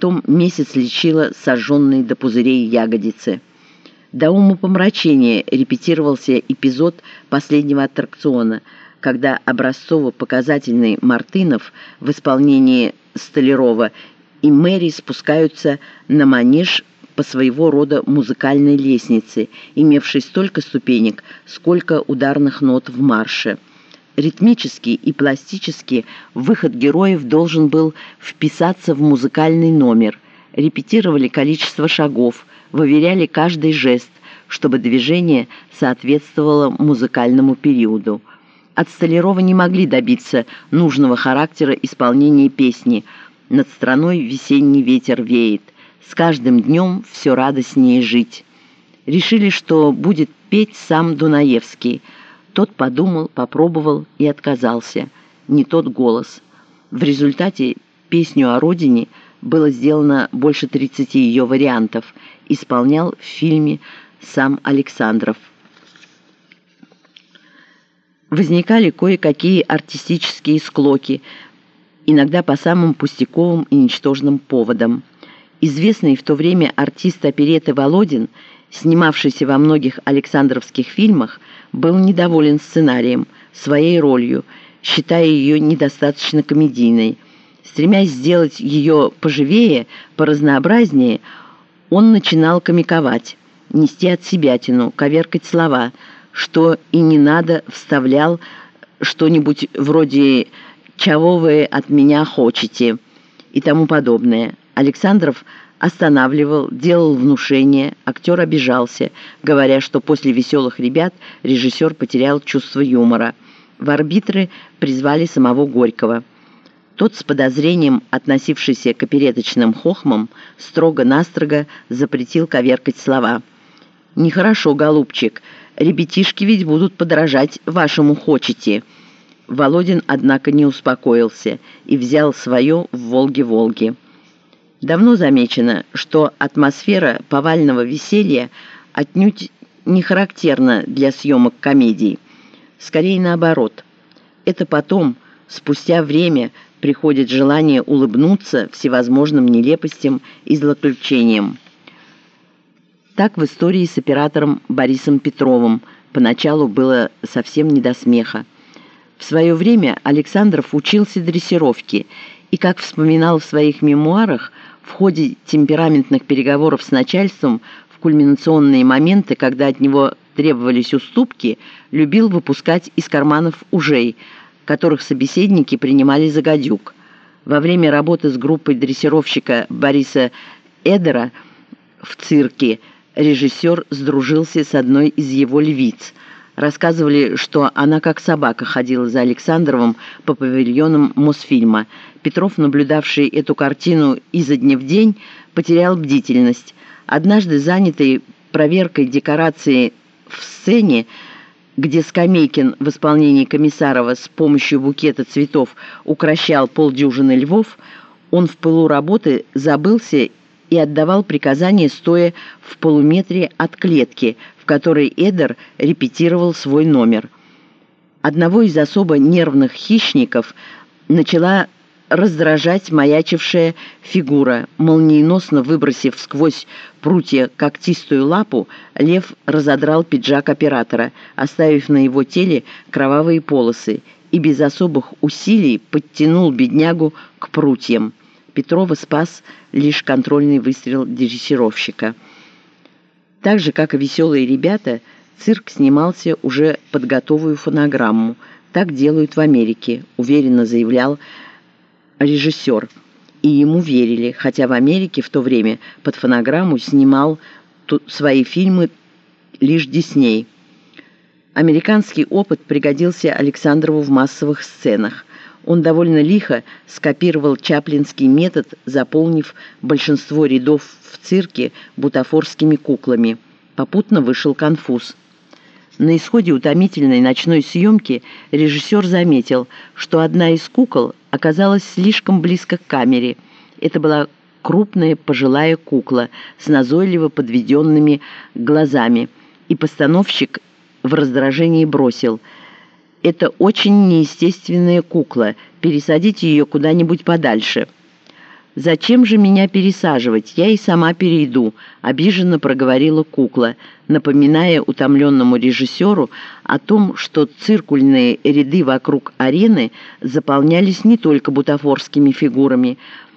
потом месяц лечила сожженные до пузырей ягодицы. До умопомрачения репетировался эпизод последнего аттракциона, когда образцово-показательный Мартынов в исполнении Столярова и Мэри спускаются на манеж по своего рода музыкальной лестнице, имевшей столько ступенек, сколько ударных нот в марше. Ритмически и пластически выход героев должен был вписаться в музыкальный номер. Репетировали количество шагов, выверяли каждый жест, чтобы движение соответствовало музыкальному периоду. От Столярова не могли добиться нужного характера исполнения песни «Над страной весенний ветер веет», «С каждым днем все радостнее жить». Решили, что будет петь сам Дунаевский. Тот подумал, попробовал и отказался. Не тот голос. В результате песню о родине было сделано больше 30 ее вариантов. Исполнял в фильме сам Александров возникали кое-какие артистические склоки, иногда по самым пустяковым и ничтожным поводам. Известный в то время артист опереты Володин, снимавшийся во многих Александровских фильмах, был недоволен сценарием, своей ролью, считая ее недостаточно комедийной. Стремясь сделать ее поживее, поразнообразнее, он начинал комиковать, нести от себятину, коверкать слова – что и не надо вставлял что-нибудь вроде «чего вы от меня хотите» и тому подобное. Александров останавливал, делал внушение, актер обижался, говоря, что после «Веселых ребят» режиссер потерял чувство юмора. В арбитры призвали самого Горького. Тот с подозрением, относившийся к опереточным хохмам, строго-настрого запретил коверкать слова. «Нехорошо, голубчик», Ребятишки ведь будут подражать вашему «хочете». Володин, однако, не успокоился и взял свое в «Волге-Волге». Давно замечено, что атмосфера повального веселья отнюдь не характерна для съемок комедий. Скорее наоборот. Это потом, спустя время, приходит желание улыбнуться всевозможным нелепостям и злоключениям. Так в истории с оператором Борисом Петровым поначалу было совсем не до смеха. В свое время Александров учился дрессировке и, как вспоминал в своих мемуарах, в ходе темпераментных переговоров с начальством в кульминационные моменты, когда от него требовались уступки, любил выпускать из карманов ужей, которых собеседники принимали за гадюк. Во время работы с группой дрессировщика Бориса Эдера в цирке режиссер сдружился с одной из его львиц. Рассказывали, что она как собака ходила за Александровым по павильонам Мосфильма. Петров, наблюдавший эту картину изо дня в день, потерял бдительность. Однажды, занятый проверкой декорации в сцене, где Скамейкин в исполнении Комиссарова с помощью букета цветов укращал полдюжины львов, он в пылу работы забылся и отдавал приказания, стоя в полуметре от клетки, в которой Эдер репетировал свой номер. Одного из особо нервных хищников начала раздражать маячившая фигура. Молниеносно выбросив сквозь прутья когтистую лапу, лев разодрал пиджак оператора, оставив на его теле кровавые полосы, и без особых усилий подтянул беднягу к прутьям. Петрова спас лишь контрольный выстрел дрессировщика. Так же, как и «Веселые ребята», цирк снимался уже под готовую фонограмму. Так делают в Америке, уверенно заявлял режиссер. И ему верили, хотя в Америке в то время под фонограмму снимал свои фильмы лишь Дисней. Американский опыт пригодился Александрову в массовых сценах. Он довольно лихо скопировал чаплинский метод, заполнив большинство рядов в цирке бутафорскими куклами. Попутно вышел конфуз. На исходе утомительной ночной съемки режиссер заметил, что одна из кукол оказалась слишком близко к камере. Это была крупная пожилая кукла с назойливо подведенными глазами, и постановщик в раздражении бросил – это очень неестественная кукла, пересадите ее куда-нибудь подальше». «Зачем же меня пересаживать? Я и сама перейду», — обиженно проговорила кукла, напоминая утомленному режиссеру о том, что циркульные ряды вокруг арены заполнялись не только бутафорскими фигурами —